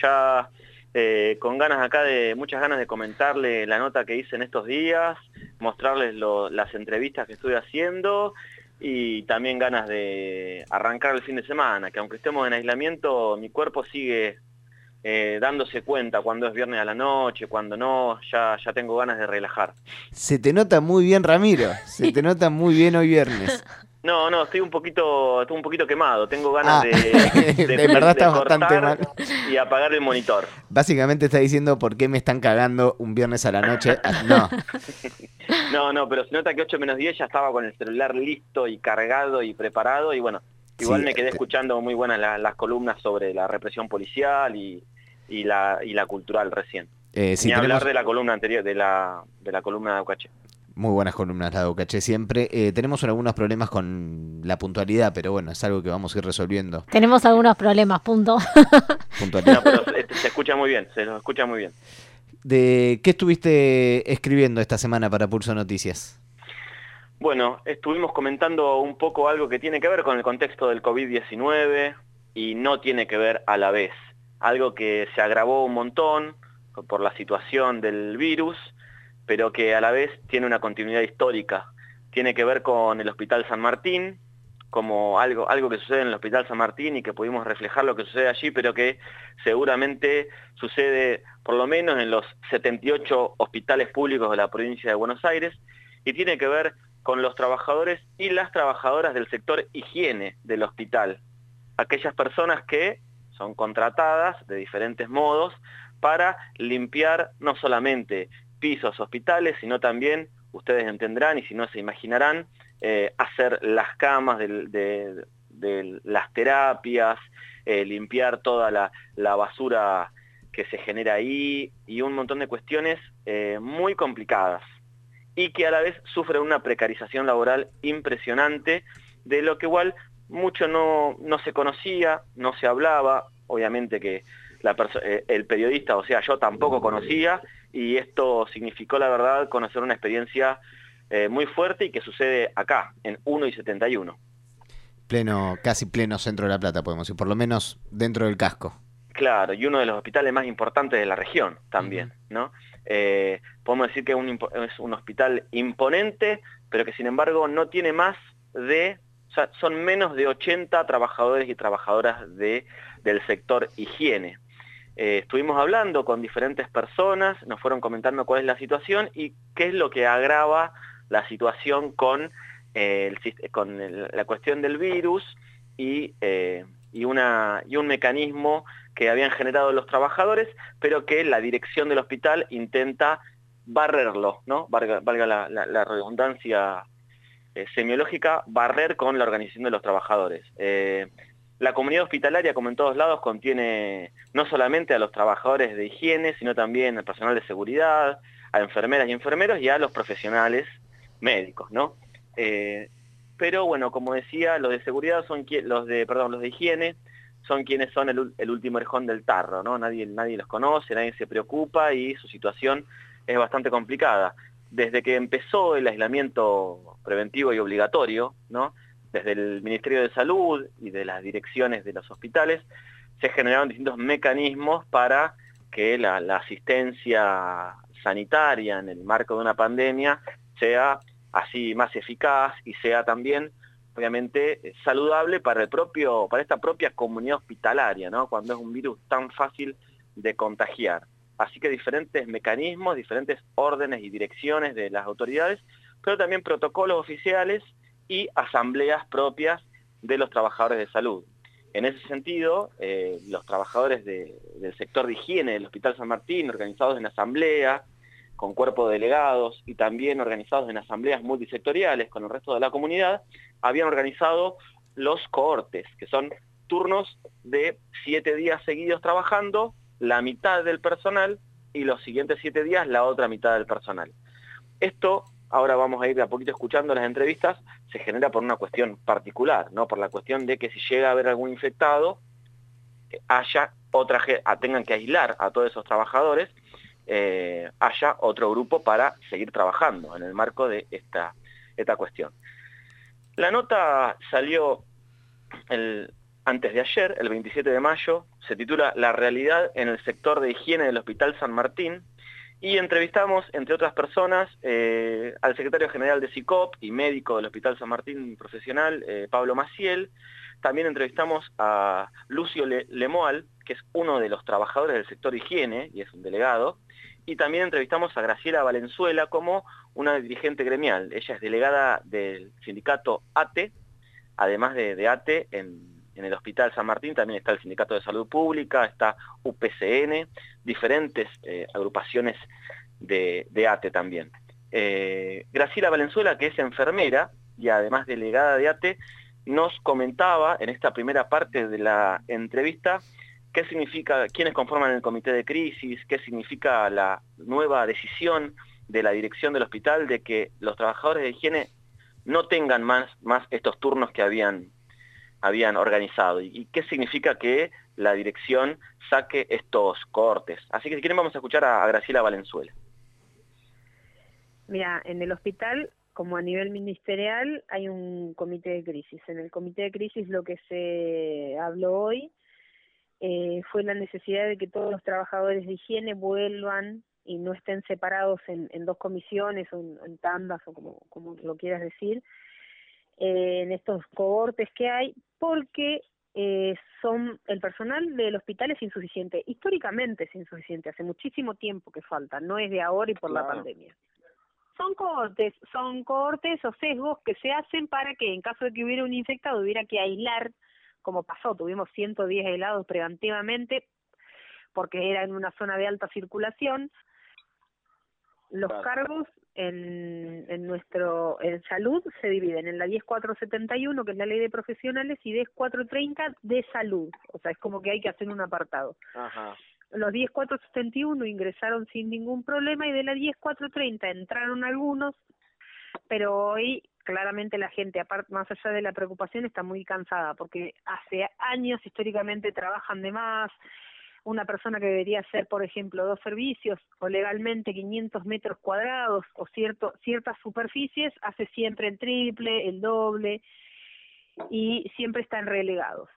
ya eh, con ganas acá de, muchas ganas de comentarle la nota que hice en estos días, mostrarles las entrevistas que estuve haciendo y también ganas de arrancar el fin de semana, que aunque estemos en aislamiento, mi cuerpo sigue eh, dándose cuenta cuando es viernes a la noche, cuando no, ya, ya tengo ganas de relajar. Se te nota muy bien, Ramiro, se te nota muy bien hoy viernes. No, no, estoy un poquito, estoy un poquito quemado. Tengo ganas Ah. de, De verdad estás bastante mal. y apagar el monitor. Básicamente está diciendo por qué me están cagando un viernes a la noche. Ah, No, No, no, pero se nota que 8 menos 10 ya estaba con el celular listo y cargado y preparado y bueno, igual Sí, me quedé te- escuchando muy buenas la- las columnas sobre la represión policial y, y la, y la cultural recién. eh, Ni tenemos hablar de la columna anterior, de la, de la columna de Aucache. Muy buenas columnas la de Ucaché siempre. Eh, tenemos algunos problemas con la puntualidad, pero bueno, es algo que vamos a ir resolviendo. Tenemos algunos problemas, punto. Puntualidad. No, pero se, se escucha muy bien, se los escucha muy bien. ¿De qué estuviste escribiendo esta semana para Pulso Noticias? Bueno, estuvimos comentando un poco algo que tiene que ver con el contexto del COVID-19 y no tiene que ver a la vez. Algo que se agravó un montón por la situación del virus, pero que a la vez tiene una continuidad histórica. Tiene que ver con el Hospital San Martín, como algo, algo que sucede en el Hospital San Martín y que pudimos reflejar lo que sucede allí, pero que seguramente sucede por lo menos en los 78 hospitales públicos de la provincia de Buenos Aires y tiene que ver con los trabajadores y las trabajadoras del sector higiene del hospital. Aquellas personas que son contratadas de diferentes modos para limpiar no solamente pisos hospitales, sino también, ustedes entenderán y si no se imaginarán, eh, hacer las camas de, las terapias, eh, limpiar toda la, la basura que se genera ahí y un montón de cuestiones eh, muy complicadas y que a la vez sufren una precarización laboral impresionante, de lo que igual mucho no, no se conocía, no se hablaba, obviamente que la eh, el periodista, o sea, yo tampoco conocía, y esto significó, la verdad, conocer una experiencia eh, muy fuerte y que sucede acá, en 1 y 71. Pleno, casi pleno centro de la Plata, podemos decir, por lo menos dentro del casco. Claro, y uno de los hospitales más importantes de la región también, ¿no? Eh, podemos decir que es un, impo- es un hospital imponente, pero que sin embargo no tiene más de, o sea, son menos de 80 trabajadores y trabajadoras de, del sector higiene. Eh, estuvimos hablando con diferentes personas, nos fueron comentando cuál es la situación y qué es lo que agrava la situación con, eh, con la cuestión del virus y, eh, y, una, y un mecanismo que habían generado los trabajadores, pero que la dirección del hospital intenta barrerlo, ¿no? Valga, la, la- redundancia semiológica, barrer con la organización de los trabajadores. La comunidad hospitalaria, como en todos lados, contiene no solamente a los trabajadores de higiene, sino también al personal de seguridad, a enfermeras y enfermeros y a los profesionales médicos, ¿no? Eh, pero bueno, como decía, los de seguridad son los de, perdón, los de higiene son quienes son el último erjón del tarro, ¿no? Nadie, nadie los conoce, nadie se preocupa y su situación es bastante complicada. Desde que empezó el aislamiento preventivo y obligatorio, ¿no? Desde el Ministerio de Salud y de las direcciones de los hospitales, se generaron distintos mecanismos para que la, la asistencia sanitaria en el marco de una pandemia sea así más eficaz y sea también obviamente saludable para el propio para esta propia comunidad hospitalaria, ¿no? Cuando es un virus tan fácil de contagiar. Así que diferentes mecanismos, diferentes órdenes y direcciones de las autoridades, pero también protocolos oficiales y asambleas propias de los trabajadores de salud. En ese sentido, eh, los trabajadores de- del sector de higiene del Hospital San Martín, organizados en asamblea, con cuerpo de delegados y también organizados en asambleas multisectoriales con el resto de la comunidad, habían organizado los cohortes, que son turnos de siete días seguidos trabajando, la mitad del personal y los siguientes siete días la otra mitad del personal. Esto, ahora vamos a ir de a poquito escuchando las entrevistas, se genera por una cuestión particular, ¿no? Por la cuestión de que si llega a haber algún infectado, haya otra, ge- a- tengan que aislar a todos esos trabajadores, eh, haya otro grupo para seguir trabajando en el marco de esta, esta cuestión. La nota salió antes de ayer, el 27 de mayo, se titula La realidad en el sector de higiene del Hospital San Martín, y entrevistamos, entre otras personas, eh, al secretario general de SICOP y médico del Hospital San Martín profesional, eh, Pablo Maciel. También entrevistamos a Lucio Lemoal, que es uno de los trabajadores del sector higiene y es un delegado. Y también entrevistamos a Graciela Valenzuela como una dirigente gremial. Ella es delegada del sindicato ATE, además de, ATE en, el Hospital San Martín también está el Sindicato de Salud Pública, está UPCN, diferentes eh, agrupaciones de, ATE también. Eh, Graciela Valenzuela, que es enfermera y además delegada de ATE, nos comentaba en esta primera parte de la entrevista qué significa, quiénes conforman el comité de crisis, qué significa la nueva decisión de la dirección del hospital de que los trabajadores de higiene no tengan más, más estos turnos que habían, habían organizado y, qué significa que la dirección saque estos cortes. Así que si quieren vamos a escuchar a, Graciela Valenzuela. Mira, en el hospital como a nivel ministerial hay un comité de crisis. En el comité de crisis lo que se habló hoy eh, fue la necesidad de que todos los trabajadores de higiene vuelvan y no estén separados en, dos comisiones o en, tandas o como, como lo quieras decir, eh, en estos cohortes que hay, porque eh, son el personal del hospital es insuficiente, históricamente es insuficiente, hace muchísimo tiempo que falta, no es de ahora y por la pandemia son cortes, son cortes o sesgos que se hacen para que en caso de que hubiera un infectado hubiera que aislar, como pasó, tuvimos 110 aislados preventivamente porque era en una zona de alta circulación. Los cargos en, en nuestro en salud se dividen en la 10471, que es la ley de profesionales, y 10430 de salud. O sea, es como que hay que hacer un apartado. Ajá los 10471 ingresaron sin ningún problema y de la 10430 entraron algunos, pero hoy claramente la gente, aparte más allá de la preocupación, está muy cansada porque hace años históricamente trabajan de más. Una persona que debería hacer, por ejemplo, dos servicios o legalmente 500 metros cuadrados o cierto, ciertas superficies, hace siempre el triple, el doble y siempre están relegados.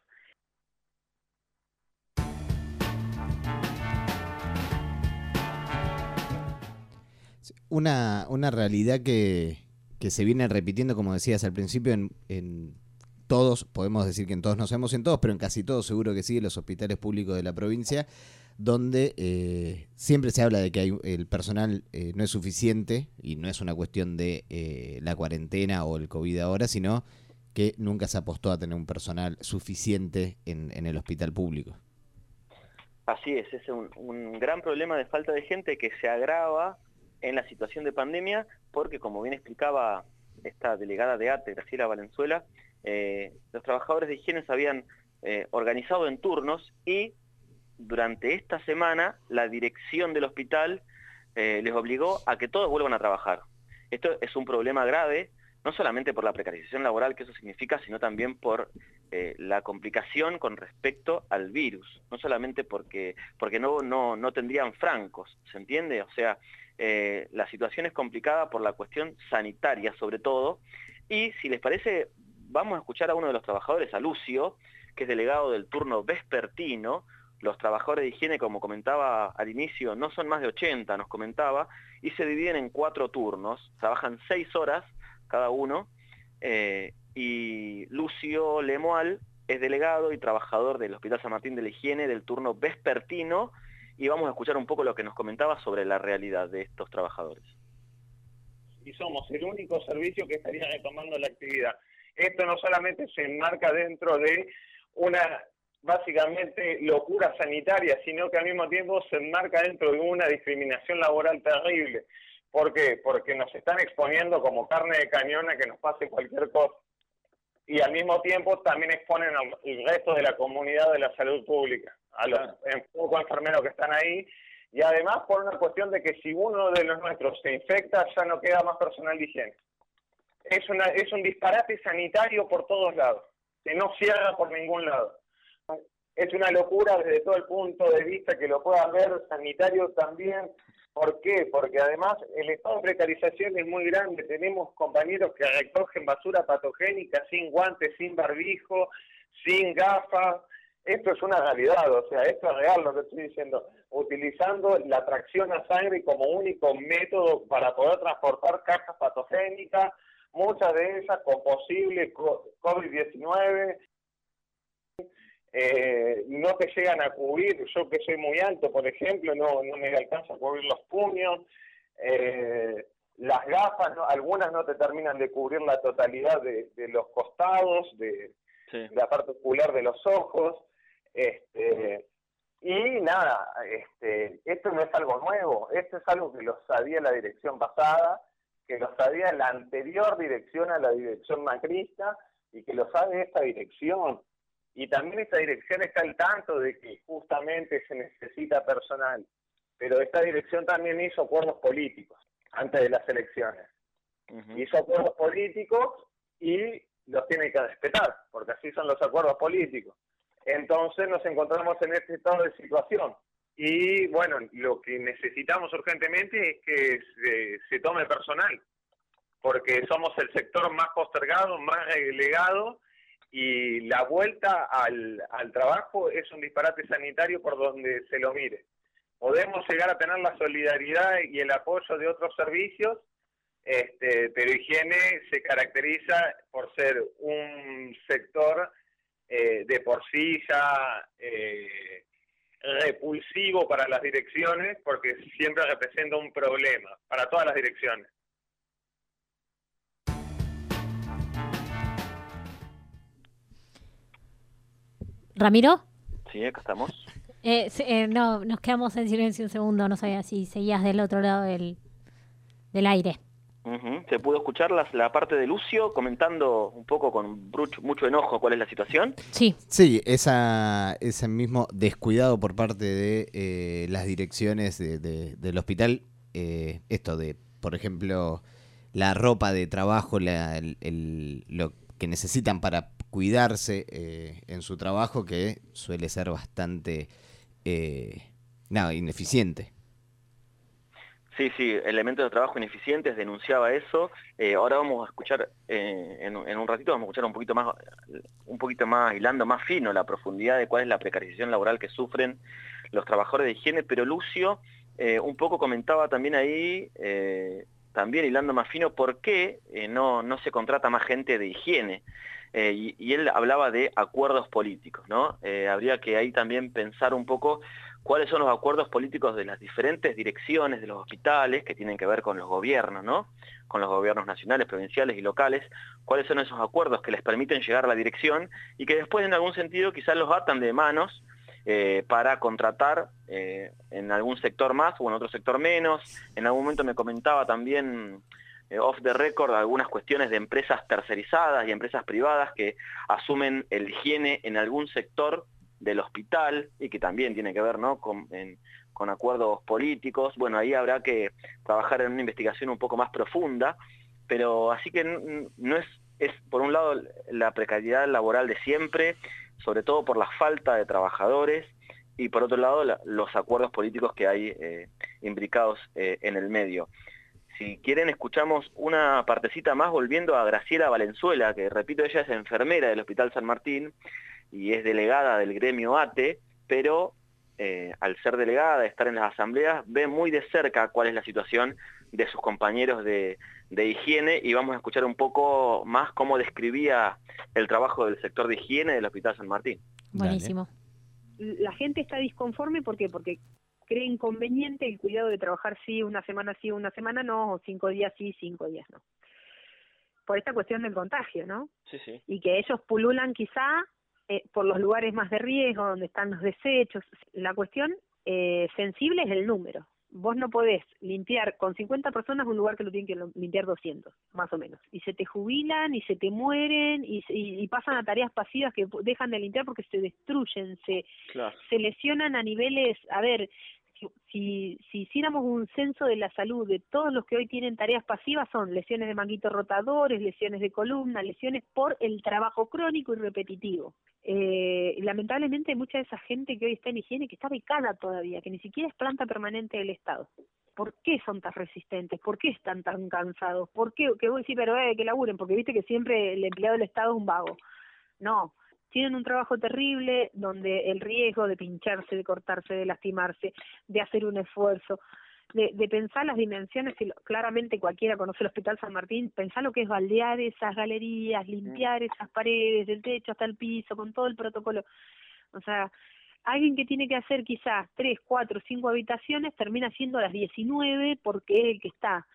Una, una realidad que, que se viene repitiendo, como decías al principio, en, en todos, podemos decir que en todos, no sabemos en todos, pero en casi todos seguro que sí, los hospitales públicos de la provincia, donde eh, siempre se habla de que hay, el personal eh, no es suficiente y no es una cuestión de eh, la cuarentena o el COVID ahora, sino que nunca se apostó a tener un personal suficiente en, el hospital público. Así es, es un, un gran problema de falta de gente que se agrava en la situación de pandemia, porque como bien explicaba esta delegada de ATE, Graciela Valenzuela, eh, los trabajadores de higiene se habían eh, organizado en turnos y durante esta semana la dirección del hospital eh, les obligó a que todos vuelvan a trabajar. Esto es un problema grave, no solamente por la precarización laboral que eso significa, sino también por la complicación con respecto al virus, no solamente porque, porque no, no, no tendrían francos, ¿se entiende? O sea, la situación es complicada por la cuestión sanitaria sobre todo, y si les parece, vamos a escuchar a uno de los trabajadores, a Lucio, que es delegado del turno vespertino, los trabajadores de higiene, como comentaba al inicio, no son más de 80, nos comentaba, y se dividen en cuatro turnos, trabajan seis horas cada uno, eh, y Lucio Lemoal es delegado y trabajador del Hospital San Martín de la Higiene del turno vespertino, y vamos a escuchar un poco lo que nos comentaba sobre la realidad de estos trabajadores. Y somos el único servicio que estaría retomando la actividad. Esto no solamente se enmarca dentro de una básicamente locura sanitaria, sino que al mismo tiempo se enmarca dentro de una discriminación laboral terrible. ¿Por qué? Porque nos están exponiendo como carne de cañón a que nos pase cualquier cosa. Y al mismo tiempo también exponen al resto de la comunidad de la salud pública a los pocos enfermeros que están ahí, y además por una cuestión de que si uno de los nuestros se infecta, ya no queda más personal de higiene. Es, una, es un disparate sanitario por todos lados, que no cierra por ningún lado. Es una locura desde todo el punto de vista que lo puedan ver sanitario también. ¿Por qué? Porque además el estado de precarización es muy grande. Tenemos compañeros que recogen basura patogénica sin guantes, sin barbijo, sin gafas. Esto es una realidad, o sea, esto es real lo que estoy diciendo. Utilizando la tracción a sangre como único método para poder transportar cajas patogénicas, muchas de ellas con posible COVID-19, eh, no te llegan a cubrir, yo que soy muy alto, por ejemplo, no, no me alcanza a cubrir los puños, eh, las gafas, algunas no te terminan de cubrir la totalidad de, los costados, de, la parte ocular de los ojos, este, y nada, este, esto no es algo nuevo, esto es algo que lo sabía la dirección pasada, que lo sabía la anterior dirección a la dirección macrista y que lo sabe esta dirección. Y también esta dirección está al tanto de que justamente se necesita personal, pero esta dirección también hizo acuerdos políticos antes de las elecciones. Hizo acuerdos políticos y los tiene que respetar, porque así son los acuerdos políticos. Entonces nos encontramos en este estado de situación. Y bueno, lo que necesitamos urgentemente es que se, tome personal, porque somos el sector más postergado, más relegado y la vuelta al, al trabajo es un disparate sanitario por donde se lo mire. Podemos llegar a tener la solidaridad y el apoyo de otros servicios, este, pero higiene se caracteriza por ser un sector eh, de por sí ya eh, repulsivo para las direcciones, porque siempre representa un problema para todas las direcciones. Ramiro. Sí, acá estamos. Eh, eh, no, nos quedamos en silencio un segundo, no sabía si seguías del otro lado del, del aire. Se pudo escuchar la, la, parte de Lucio comentando un poco con mucho, enojo cuál es la situación. Sí. Sí, esa, ese mismo descuidado por parte de eh, las direcciones del hospital, esto de, por ejemplo, la ropa de trabajo, la, el, lo que necesitan para cuidarse eh, en su trabajo que suele ser bastante eh, ineficiente. Sí, sí, elementos de trabajo ineficientes, denunciaba eso. Eh, ahora vamos a escuchar, en, un ratito vamos a escuchar un poquito más, un poquito más, hilando más fino la profundidad de cuál es la precarización laboral que sufren los trabajadores de higiene, pero Lucio un poco comentaba también ahí, también hilando más fino, por qué no, no se contrata más gente de higiene. Eh, y, él hablaba de acuerdos políticos, ¿no? Eh, habría que ahí también pensar un poco cuáles son los acuerdos políticos de las diferentes direcciones de los hospitales que tienen que ver con los gobiernos, ¿no? Con los gobiernos nacionales, provinciales y locales, cuáles son esos acuerdos que les permiten llegar a la dirección y que después en algún sentido quizás los atan de manos eh, para contratar en algún sector más o en otro sector menos. En algún momento me comentaba también eh, off the record algunas cuestiones de empresas tercerizadas y empresas privadas que asumen el higiene en algún sector del hospital y que también tiene que ver ¿no? con, con acuerdos políticos. Bueno, ahí habrá que trabajar en una investigación un poco más profunda, pero así que no es, es por un lado la precariedad laboral de siempre, sobre todo por la falta de trabajadores, y por otro lado los acuerdos políticos que hay eh, imbricados eh, en el medio. Si quieren, escuchamos una partecita más volviendo a Graciela Valenzuela, que repito, ella es enfermera del Hospital San Martín y es delegada del gremio ATE, pero eh, al ser delegada, estar en las asambleas, ve muy de cerca cuál es la situación de sus compañeros de, higiene y vamos a escuchar un poco más cómo describía el trabajo del sector de higiene del Hospital San Martín. Buenísimo. La gente está disconforme ¿por qué? porque cree inconveniente el cuidado de trabajar sí, una semana sí, una semana no, o cinco días sí, cinco días no. Por esta cuestión del contagio, ¿no? Sí, sí. Y que ellos pululan quizá eh, por los lugares más de riesgo, donde están los desechos. La cuestión eh, sensible es el número vos no podés limpiar con 50 personas un lugar que lo tienen que limpiar 200, más o menos. Y se te jubilan y se te mueren y, y, pasan a tareas pasivas que dejan de limpiar porque se destruyen, se, se lesionan a niveles, a ver, si, si hiciéramos un censo de la salud de todos los que hoy tienen tareas pasivas, son lesiones de manguitos rotadores, lesiones de columna, lesiones por el trabajo crónico y repetitivo. Eh, lamentablemente mucha de esa gente que hoy está en higiene, que está becada todavía, que ni siquiera es planta permanente del Estado. ¿Por qué son tan resistentes? ¿Por qué están tan cansados? ¿Por qué? Que voy a decir, pero eh, que laburen, porque viste que siempre el empleado del Estado es un vago. No, tienen un trabajo terrible donde el riesgo de pincharse, de cortarse, de lastimarse, de hacer un esfuerzo, de, de pensar las dimensiones, que claramente cualquiera conoce el Hospital San Martín, pensar lo que es baldear esas galerías, limpiar esas paredes, del techo hasta el piso, con todo el protocolo. O sea, alguien que tiene que hacer quizás tres, cuatro, cinco habitaciones termina haciendo las 19 porque es el que está.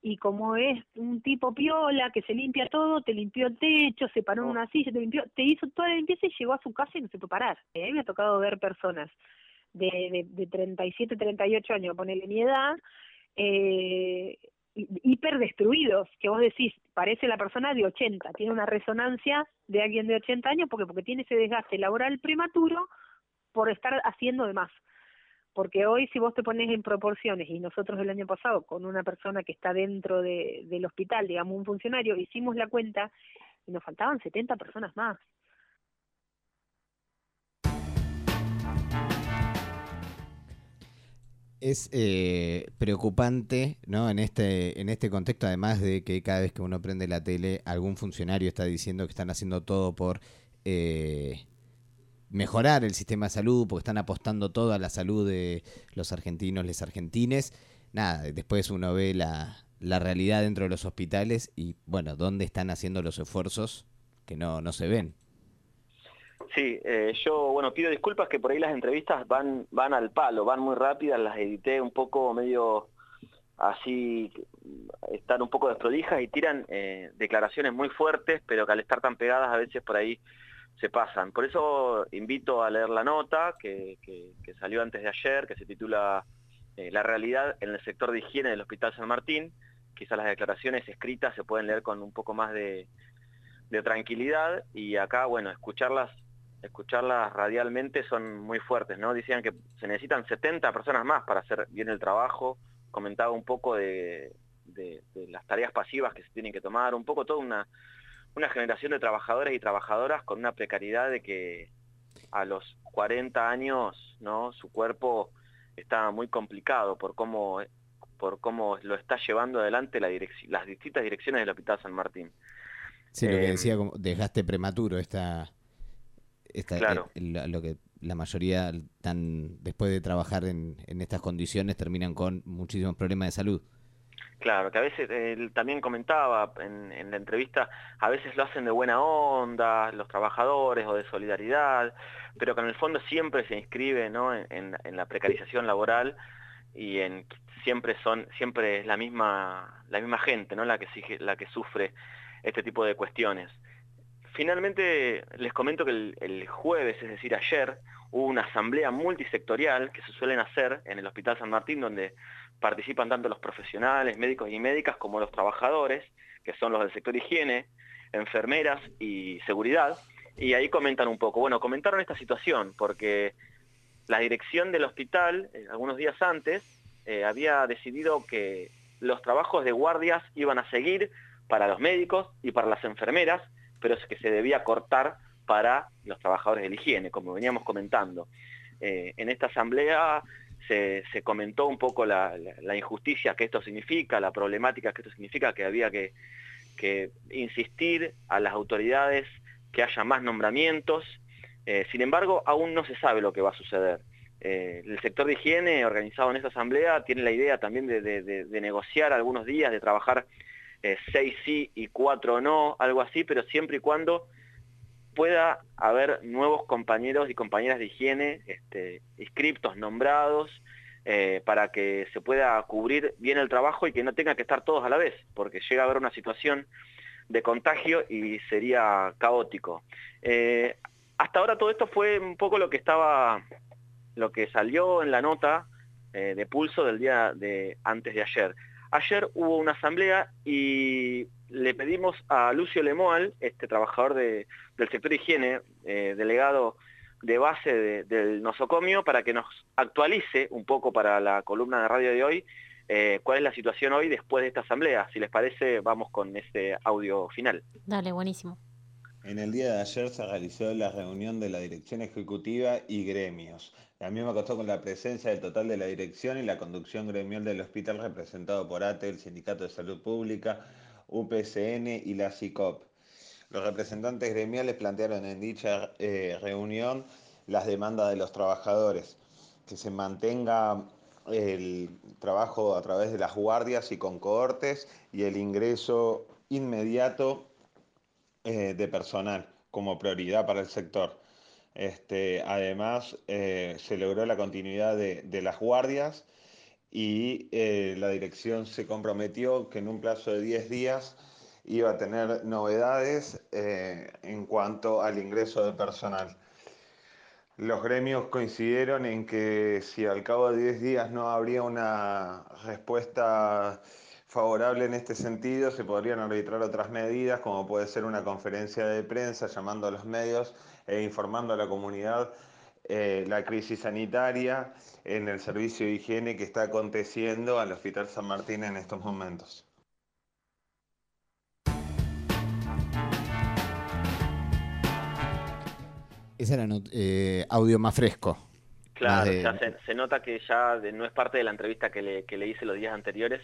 Y como es un tipo piola que se limpia todo, te limpió el techo, se paró en una silla, te limpió, te hizo toda la limpieza y llegó a su casa y no se puede parar. A mí me ha tocado ver personas de, de, de 37, 38 años, ponele mi edad, eh, hiper destruidos, que vos decís, parece la persona de 80, tiene una resonancia de alguien de 80 años porque porque tiene ese desgaste laboral prematuro por estar haciendo de más. Porque hoy si vos te pones en proporciones, y nosotros el año pasado con una persona que está dentro de, del hospital, digamos un funcionario, hicimos la cuenta y nos faltaban 70 personas más. Es eh, preocupante, ¿no? En este, en este contexto, además de que cada vez que uno prende la tele, algún funcionario está diciendo que están haciendo todo por eh, mejorar el sistema de salud, porque están apostando todo a la salud de los argentinos, les argentines. Nada, después uno ve la, la realidad dentro de los hospitales y, bueno, dónde están haciendo los esfuerzos que no, no se ven. Sí, eh, yo, bueno, pido disculpas que por ahí las entrevistas van, van al palo, van muy rápidas, las edité un poco medio así, están un poco desprolijas y tiran eh, declaraciones muy fuertes, pero que al estar tan pegadas a veces por ahí se pasan. Por eso invito a leer la nota que, que, salió antes de ayer, que se titula eh, La realidad en el sector de higiene del Hospital San Martín. Quizás las declaraciones escritas se pueden leer con un poco más de, de tranquilidad y acá, bueno, escucharlas escucharlas radialmente son muy fuertes, ¿no? Decían que se necesitan 70 personas más para hacer bien el trabajo, comentaba un poco de, de las tareas pasivas que se tienen que tomar, un poco toda una, una generación de trabajadores y trabajadoras con una precariedad de que a los 40 años, ¿no? Su cuerpo está muy complicado por cómo por cómo lo está llevando adelante la las distintas direcciones del Hospital San Martín. Sí, lo que eh, decía, como dejaste prematuro esta, esta claro. eh, lo que la mayoría tan después de trabajar en, en estas condiciones terminan con muchísimos problemas de salud. Claro, que a veces él también comentaba en, en, la entrevista, a veces lo hacen de buena onda, los trabajadores o de solidaridad, pero que en el fondo siempre se inscribe ¿no? en, en, la precarización laboral y en siempre son siempre es la misma la misma gente no la que la que sufre este tipo de cuestiones. Finalmente les comento que el, el jueves es decir ayer hubo una asamblea multisectorial que se suelen hacer en el hospital San Martín donde participan tanto los profesionales, médicos y médicas, como los trabajadores, que son los del sector higiene, enfermeras y seguridad, y ahí comentan un poco. Bueno, comentaron esta situación porque la dirección del hospital, eh, algunos días antes, eh, había decidido que los trabajos de guardias iban a seguir para los médicos y para las enfermeras, pero que se debía cortar para los trabajadores de la higiene, como veníamos comentando. Eh, en esta asamblea se, comentó un poco la, injusticia que esto significa, la problemática que esto significa, que había que, insistir a las autoridades que haya más nombramientos. Eh, sin embargo, aún no se sabe lo que va a suceder. Eh, el sector de higiene organizado en esta asamblea tiene la idea también de negociar algunos días, de trabajar eh, seis sí y cuatro no, algo así, pero siempre y cuando pueda haber nuevos compañeros y compañeras de higiene este, inscriptos, nombrados, eh, para que se pueda cubrir bien el trabajo y que no tenga que estar todos a la vez, porque llega a haber una situación de contagio y sería caótico. Eh, hasta ahora todo esto fue un poco lo que estaba, lo que salió en la nota eh, de pulso del día de antes de ayer. Ayer hubo una asamblea y le pedimos a Lucio Lemoal, este trabajador de, del sector higiene, eh, delegado de base de, del nosocomio, para que nos actualice un poco para la columna de radio de hoy eh, cuál es la situación hoy después de esta asamblea. Si les parece, vamos con este audio final. Dale, buenísimo. En el día de ayer se realizó la reunión de la dirección ejecutiva y gremios. La misma costó con la presencia del total de la dirección y la conducción gremial del hospital representado por ATE, el Sindicato de Salud Pública, UPCN y la CICOP. Los representantes gremiales plantearon en dicha eh, reunión las demandas de los trabajadores, que se mantenga el trabajo a través de las guardias y con cohortes y el ingreso inmediato eh, de personal como prioridad para el sector. Este, además, eh, se logró la continuidad de, de las guardias y eh, la dirección se comprometió que en un plazo de 10 días iba a tener novedades eh, en cuanto al ingreso de personal. Los gremios coincidieron en que si al cabo de 10 días no habría una respuesta favorable en este sentido, se podrían arbitrar otras medidas, como puede ser una conferencia de prensa llamando a los medios e informando a la comunidad eh, la crisis sanitaria en el servicio de higiene que está aconteciendo al Hospital San Martín en estos momentos. Ese era eh, audio más fresco. Claro, se, nota que ya no es parte de la entrevista que le, que le hice los días anteriores,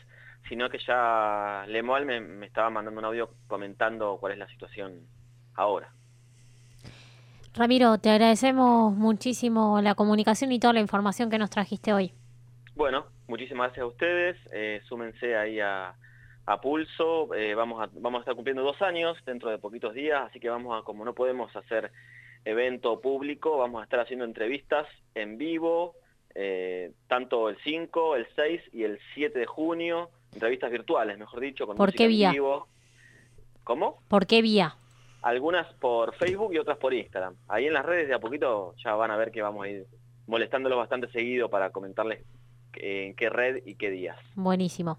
sino que ya Lemual me, me estaba mandando un audio comentando cuál es la situación ahora. Ramiro, te agradecemos muchísimo la comunicación y toda la información que nos trajiste hoy. Bueno, muchísimas gracias a ustedes. Eh, súmense ahí a, Pulso. Eh, vamos, a, vamos a estar cumpliendo dos años dentro de poquitos días, así que vamos a, como no podemos hacer evento público, vamos a estar haciendo entrevistas en vivo, eh, tanto el 5, el 6 y el 7 de junio, entrevistas virtuales, mejor dicho, con ¿Por qué vía? vivo. ¿Cómo? ¿Por qué vía? Algunas por Facebook y otras por Instagram. Ahí en las redes de a poquito ya van a ver que vamos a ir molestándolos bastante seguido para comentarles en qué red y qué días. Buenísimo.